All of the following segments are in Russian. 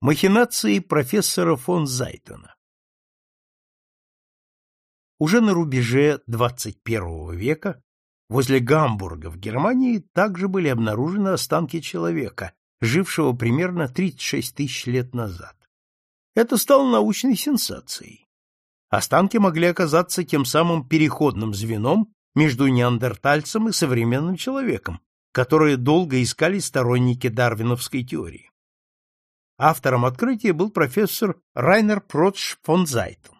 Махинации профессора фон Зайтона Уже на рубеже XXI века возле Гамбурга в Германии также были обнаружены останки человека, жившего примерно 36 тысяч лет назад. Это стало научной сенсацией. Останки могли оказаться тем самым переходным звеном между неандертальцем и современным человеком, которые долго искали сторонники дарвиновской теории. Автором открытия был профессор Райнер Протш фон Зайтен.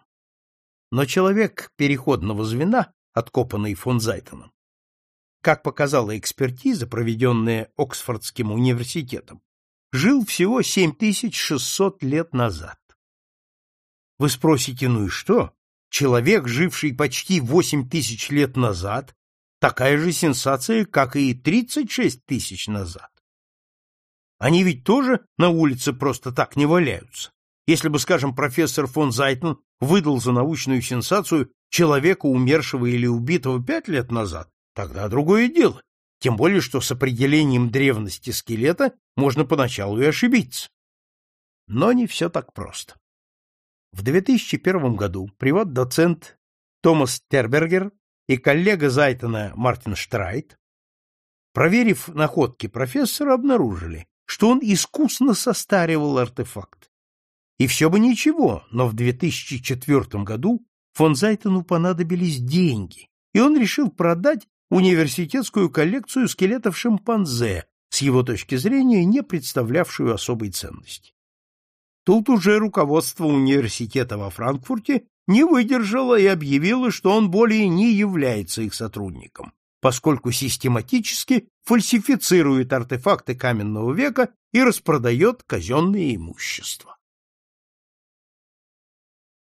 Но человек переходного звена, откопанный фон Зайтеном, как показала экспертиза, проведенная Оксфордским университетом, жил всего 7600 лет назад. Вы спросите, ну и что? Человек, живший почти 8 тысяч лет назад, такая же сенсация, как и 36 тысяч назад. Они ведь тоже на улице просто так не валяются. Если бы, скажем, профессор фон Зайтен выдал за научную сенсацию человека, умершего или убитого пять лет назад, тогда другое дело. Тем более, что с определением древности скелета можно поначалу и ошибиться. Но не все так просто. В 2001 году приват-доцент Томас Тербергер и коллега Зайтона Мартин Штрайт, проверив находки профессора, обнаружили, что он искусно состаривал артефакт. И все бы ничего, но в 2004 году фон Зайтону понадобились деньги, и он решил продать университетскую коллекцию скелетов шимпанзе, с его точки зрения не представлявшую особой ценности. Тут уже руководство университета во Франкфурте не выдержало и объявило, что он более не является их сотрудником, поскольку систематически фальсифицирует артефакты каменного века и распродает казенное имущество.